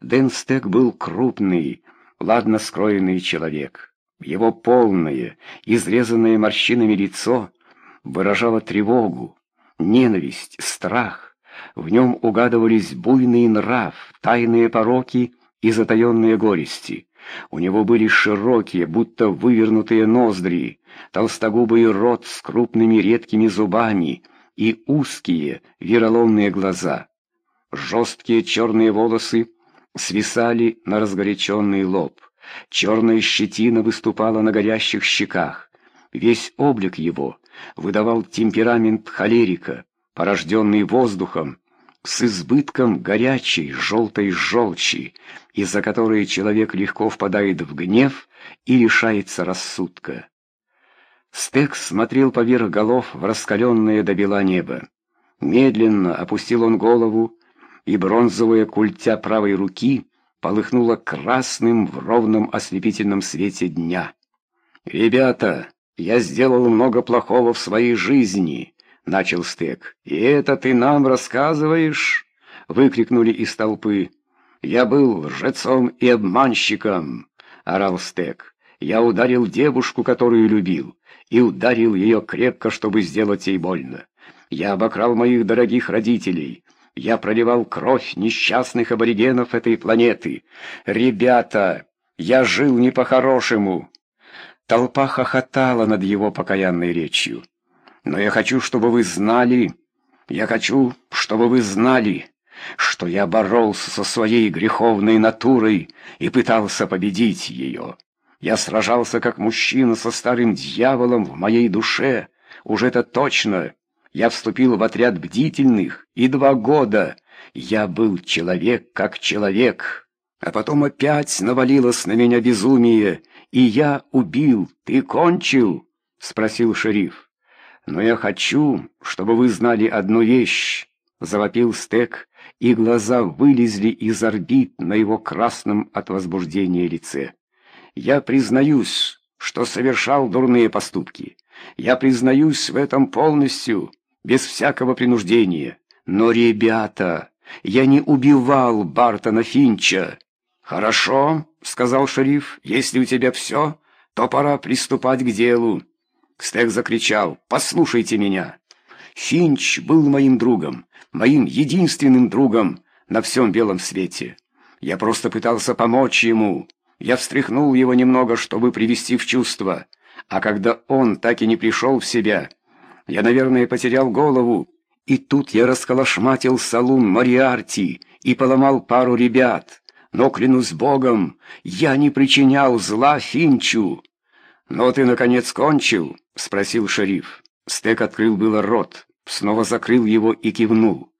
Дэн Стек был крупный, ладно скроенный человек. Его полное, изрезанное морщинами лицо выражало тревогу, ненависть, страх. В нем угадывались буйный нрав, тайные пороки и затаенные горести. У него были широкие, будто вывернутые ноздри, толстогубый рот с крупными редкими зубами и узкие, вероломные глаза. Жесткие черные волосы свисали на разгоряченный лоб. Черная щетина выступала на горящих щеках. Весь облик его выдавал темперамент холерика, порожденный воздухом, с избытком горячей желтой желчи, из-за которой человек легко впадает в гнев и лишается рассудка. Стек смотрел поверх голов в раскаленное до бела небо. Медленно опустил он голову, и бронзовая культя правой руки полыхнула красным в ровном ослепительном свете дня. «Ребята, я сделал много плохого в своей жизни», — начал Стек. «И это ты нам рассказываешь?» — выкрикнули из толпы. «Я был лжецом и обманщиком», — орал Стек. «Я ударил девушку, которую любил, и ударил ее крепко, чтобы сделать ей больно. Я обокрал моих дорогих родителей». Я проливал кровь несчастных аборигенов этой планеты. Ребята, я жил не по-хорошему. Толпа хохотала над его покаянной речью. Но я хочу, чтобы вы знали, я хочу, чтобы вы знали, что я боролся со своей греховной натурой и пытался победить ее. Я сражался как мужчина со старым дьяволом в моей душе, уже это точно. Я вступил в отряд бдительных, и два года я был человек как человек. А потом опять навалилось на меня безумие, и я убил. Ты кончил? — спросил шериф. «Но я хочу, чтобы вы знали одну вещь», — завопил Стек, и глаза вылезли из орбит на его красном от возбуждения лице. «Я признаюсь, что совершал дурные поступки. Я признаюсь в этом полностью, без всякого принуждения. Но, ребята, я не убивал Бартона Финча». «Хорошо», — сказал шериф, — «если у тебя все, то пора приступать к делу». Стек закричал «Послушайте меня!» Финч был моим другом, моим единственным другом на всем белом свете. Я просто пытался помочь ему. Я встряхнул его немного, чтобы привести в чувство. А когда он так и не пришел в себя, я, наверное, потерял голову. И тут я расколошматил салун Мариарти и поломал пару ребят. Но, клянусь богом, я не причинял зла Финчу. «Но ты, наконец, кончил?» — спросил шериф. Стек открыл было рот, снова закрыл его и кивнул.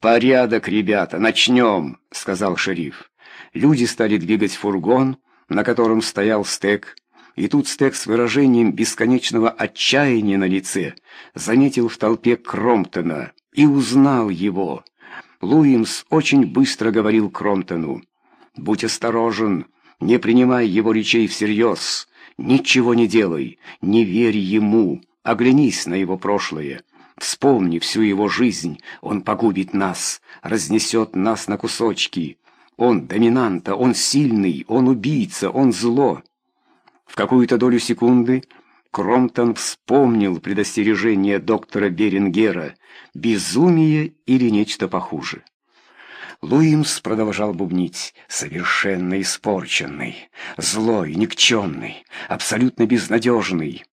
«Порядок, ребята, начнем!» — сказал шериф. Люди стали двигать фургон, на котором стоял Стек, и тут Стек с выражением бесконечного отчаяния на лице заметил в толпе Кромптона и узнал его. Луимс очень быстро говорил Кромптону. «Будь осторожен, не принимай его речей всерьез». Ничего не делай, не верь ему, оглянись на его прошлое. Вспомни всю его жизнь, он погубит нас, разнесет нас на кусочки. Он доминанта, он сильный, он убийца, он зло. Какую-то долю секунды Кромтон вспомнил предостережение доктора Берингера «безумие или нечто похуже». Луимс продолжал бубнить, совершенно испорченный, злой, никчемный, абсолютно безнадежный.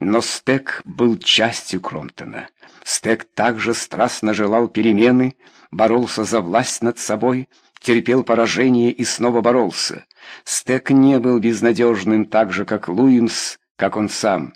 Но Стек был частью Кромптона. Стек также страстно желал перемены, боролся за власть над собой, терпел поражение и снова боролся. Стек не был безнадежным так же, как Луимс, как он сам.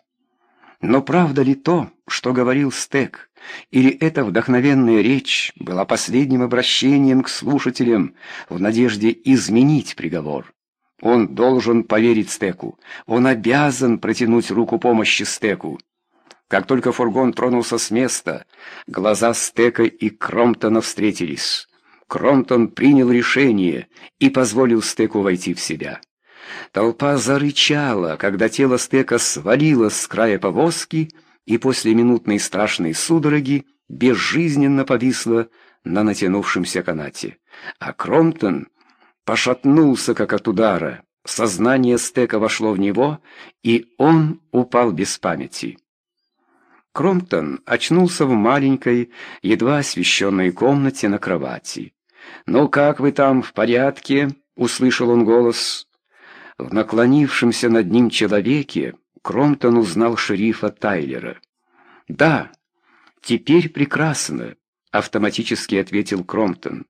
Но правда ли то, что говорил Стек? Или эта вдохновенная речь была последним обращением к слушателям в надежде изменить приговор? Он должен поверить Стеку. Он обязан протянуть руку помощи Стеку. Как только фургон тронулся с места, глаза Стека и Кромптона встретились. Кромптон принял решение и позволил Стеку войти в себя. Толпа зарычала, когда тело стека свалилось с края повозки и после минутной страшной судороги безжизненно повисло на натянувшемся канате. А Кромптон пошатнулся, как от удара. Сознание стека вошло в него, и он упал без памяти. Кромптон очнулся в маленькой, едва освещенной комнате на кровати. «Ну как вы там, в порядке?» — услышал он голос. В наклонившемся над ним человеке Кромптон узнал шерифа Тайлера. «Да, теперь прекрасно», — автоматически ответил Кромптон.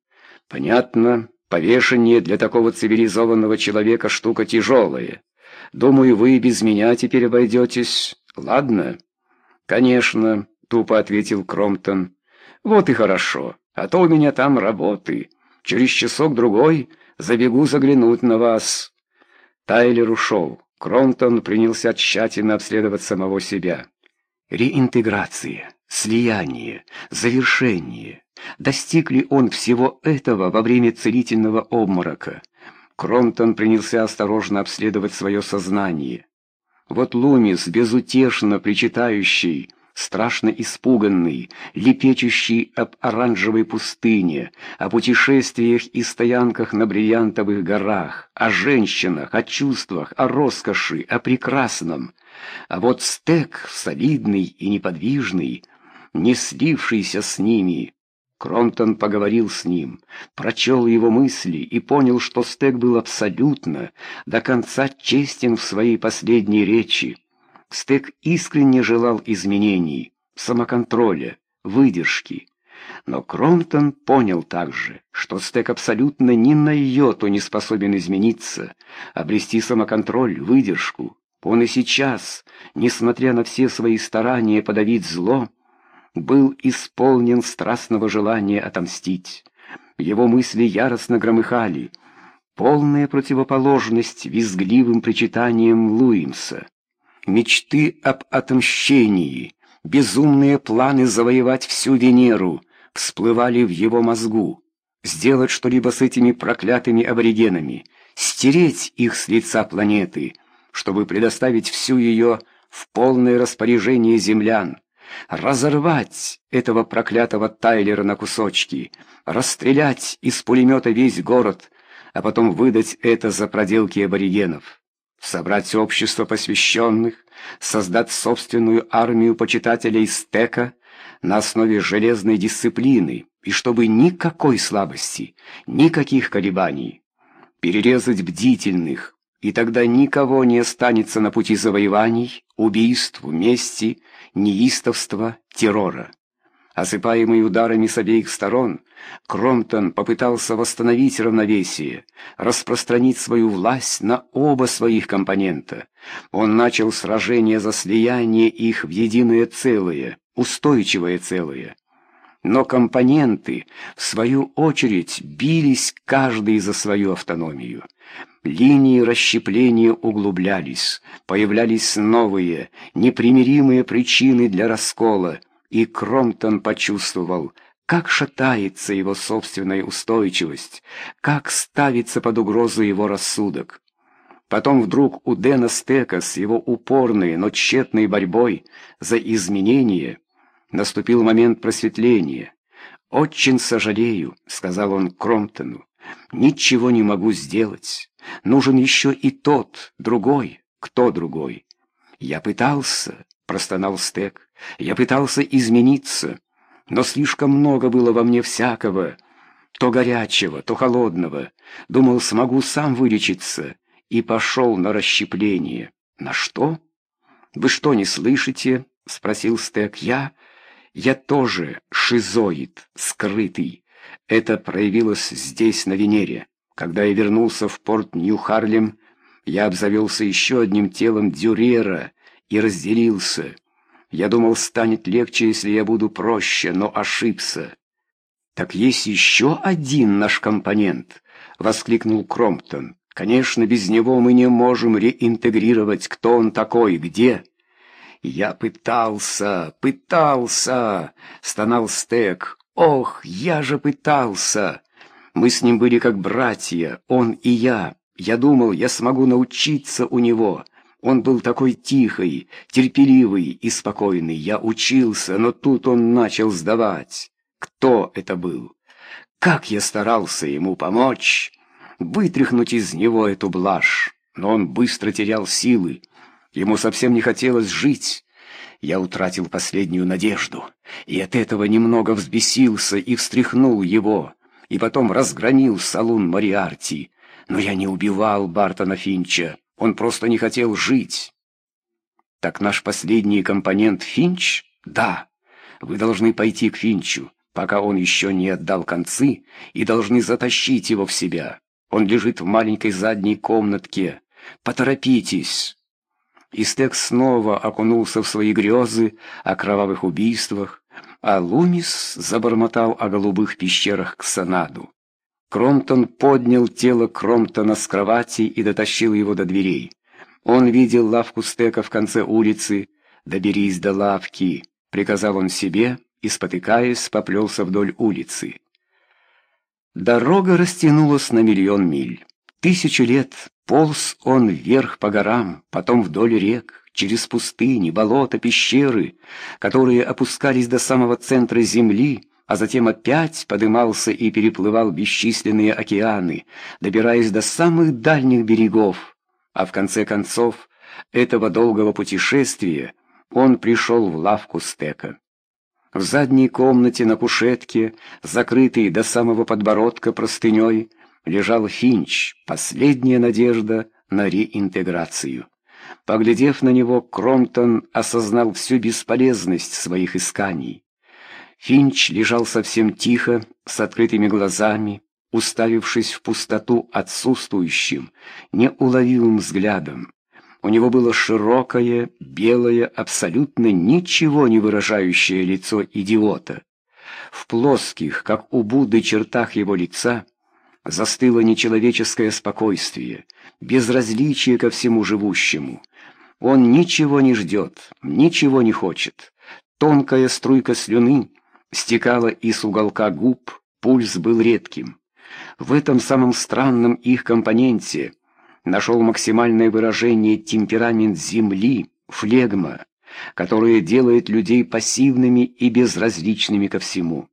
«Понятно, повешение для такого цивилизованного человека штука тяжелая. Думаю, вы без меня теперь обойдетесь. Ладно?» «Конечно», — тупо ответил Кромптон. «Вот и хорошо, а то у меня там работы. Через часок-другой забегу заглянуть на вас». Тайлер ушел. Кромптон принялся тщательно обследовать самого себя. Реинтеграция, слияние, завершение. Достиг ли он всего этого во время целительного обморока? Кромптон принялся осторожно обследовать свое сознание. Вот Лумис, безутешно причитающий, страшно испуганный, лепечущий об оранжевой пустыне, о путешествиях и стоянках на бриллиантовых горах, о женщинах, о чувствах, о роскоши, о прекрасном. А вот стек, солидный и неподвижный, не слившийся с ними, Кромтон поговорил с ним, прочел его мысли и понял, что Стек был абсолютно, до конца честен в своей последней речи. Стек искренне желал изменений, самоконтроля, выдержки. Но Кромтон понял также, что Стек абсолютно ни на йоту не способен измениться, обрести самоконтроль, выдержку. Он и сейчас, несмотря на все свои старания подавить зло, был исполнен страстного желания отомстить. Его мысли яростно громыхали, полная противоположность визгливым причитаниям Луимса. Мечты об отмщении, безумные планы завоевать всю Венеру всплывали в его мозгу. Сделать что-либо с этими проклятыми аборигенами, стереть их с лица планеты, чтобы предоставить всю ее в полное распоряжение землян, разорвать этого проклятого Тайлера на кусочки, расстрелять из пулемета весь город, а потом выдать это за проделки аборигенов, собрать общество посвященных, создать собственную армию почитателей стека на основе железной дисциплины, и чтобы никакой слабости, никаких колебаний, перерезать бдительных, и тогда никого не останется на пути завоеваний, убийств, мести, неистовства, террора. Осыпаемый ударами с обеих сторон, Кромтон попытался восстановить равновесие, распространить свою власть на оба своих компонента. Он начал сражение за слияние их в единое целое, устойчивое целое. Но компоненты, в свою очередь, бились каждый за свою автономию. Линии расщепления углублялись, появлялись новые, непримиримые причины для раскола, и Кромтон почувствовал, как шатается его собственная устойчивость, как ставится под угрозу его рассудок. Потом вдруг у Дэна Стека с его упорной, но тщетной борьбой за изменение наступил момент просветления. «Очень сожалею», — сказал он Кромптону, — «ничего не могу сделать». Нужен еще и тот, другой. Кто другой? Я пытался, простонал Стек. Я пытался измениться, но слишком много было во мне всякого. То горячего, то холодного. Думал, смогу сам вылечиться. И пошел на расщепление. На что? Вы что, не слышите? Спросил Стек. Я... Я тоже шизоид, скрытый. Это проявилось здесь, на Венере. Когда я вернулся в порт Нью-Харлем, я обзавелся еще одним телом Дюрера и разделился. Я думал, станет легче, если я буду проще, но ошибся. «Так есть еще один наш компонент», — воскликнул Кромптон. «Конечно, без него мы не можем реинтегрировать, кто он такой, где». «Я пытался, пытался», — стонал Стек. «Ох, я же пытался!» Мы с ним были как братья, он и я. Я думал, я смогу научиться у него. Он был такой тихий, терпеливый и спокойный. Я учился, но тут он начал сдавать. Кто это был? Как я старался ему помочь! вытряхнуть из него эту блажь. Но он быстро терял силы. Ему совсем не хотелось жить. Я утратил последнюю надежду, и от этого немного взбесился и встряхнул его, и потом разгромил салун Мариарти. Но я не убивал Бартона Финча, он просто не хотел жить. Так наш последний компонент Финч? Да. Вы должны пойти к Финчу, пока он еще не отдал концы, и должны затащить его в себя. Он лежит в маленькой задней комнатке. Поторопитесь. Истек снова окунулся в свои грезы о кровавых убийствах, а Лумис забормотал о голубых пещерах к Санаду. Кромтон поднял тело Кромтона с кровати и дотащил его до дверей. Он видел лавку стека в конце улицы. «Доберись до лавки», — приказал он себе и, спотыкаясь, поплелся вдоль улицы. Дорога растянулась на миллион миль. Тысячу лет полз он вверх по горам, потом вдоль рек, через пустыни, болота, пещеры, которые опускались до самого центра земли, а затем опять подымался и переплывал бесчисленные океаны, добираясь до самых дальних берегов. А в конце концов этого долгого путешествия он пришел в лавку стека. В задней комнате на кушетке, закрытой до самого подбородка простыней, лежал Финч, последняя надежда на реинтеграцию. Поглядев на него, Кромтон осознал всю бесполезность своих исканий. Финч лежал совсем тихо, с открытыми глазами, уставившись в пустоту отсутствующим, неуловимым взглядом. У него было широкое, белое, абсолютно ничего не выражающее лицо идиота. В плоских, как у Будды, чертах его лица застыло нечеловеческое спокойствие, безразличие ко всему живущему. Он ничего не ждет, ничего не хочет. Тонкая струйка слюны стекала из уголка губ, пульс был редким. В этом самом странном их компоненте нашел максимальное выражение темперамент Земли, флегма, которое делает людей пассивными и безразличными ко всему.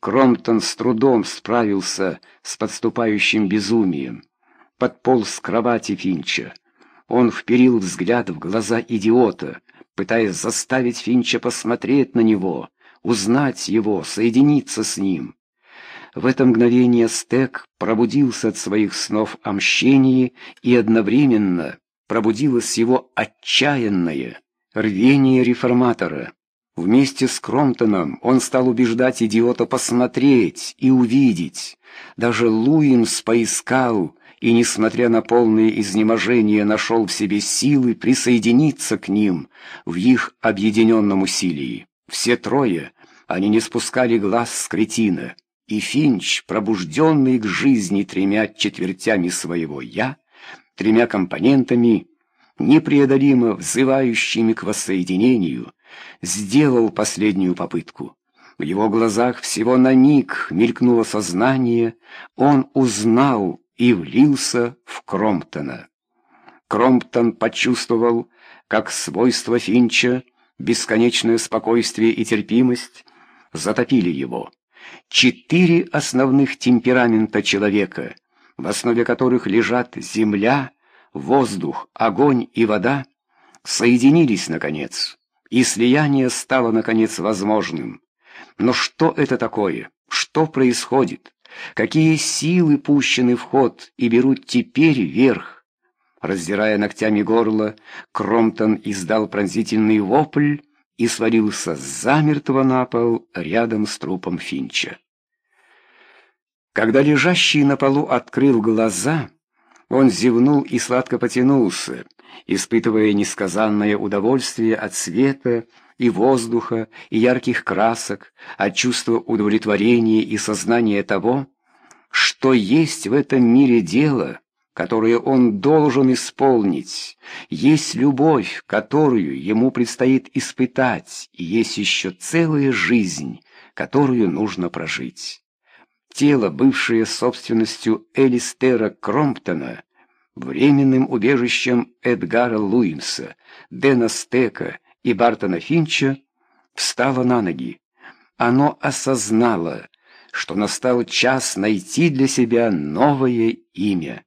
Кромптон с трудом справился с подступающим безумием. Подполз с кровати Финча. Он вперил взгляд в глаза идиота, пытаясь заставить Финча посмотреть на него, узнать его, соединиться с ним. В это мгновение Стек пробудился от своих снов о мщении и одновременно пробудилось его отчаянное рвение реформатора. Вместе с Кромтоном он стал убеждать идиота посмотреть и увидеть. Даже Луинс поискал и, несмотря на полное изнеможение, нашел в себе силы присоединиться к ним в их объединенном усилии. Все трое, они не спускали глаз с кретина, и Финч, пробужденный к жизни тремя четвертями своего «я», тремя компонентами, непреодолимо взывающими к воссоединению, сделал последнюю попытку. В его глазах всего на миг мелькнуло сознание, он узнал и влился в Кромптона. Кромптон почувствовал, как свойства Финча, бесконечное спокойствие и терпимость затопили его. Четыре основных темперамента человека, в основе которых лежат земля, воздух, огонь и вода, соединились, наконец, и слияние стало, наконец, возможным. Но что это такое? Что происходит? Какие силы пущены в ход и берут теперь верх? Раздирая ногтями горло, Кромтон издал пронзительный вопль и свалился замертво на пол рядом с трупом Финча. Когда лежащий на полу открыл глаза, он зевнул и сладко потянулся, испытывая несказанное удовольствие от света и воздуха, и ярких красок, от чувства удовлетворения и сознания того, что есть в этом мире дело, которое он должен исполнить, есть любовь, которую ему предстоит испытать, и есть еще целая жизнь, которую нужно прожить. Тело, бывшее собственностью Элистера Кромптона, временным убежищем Эдгара Луимса, Дэна Стека и Бартона Финча, встало на ноги. Оно осознало, что настал час найти для себя новое имя.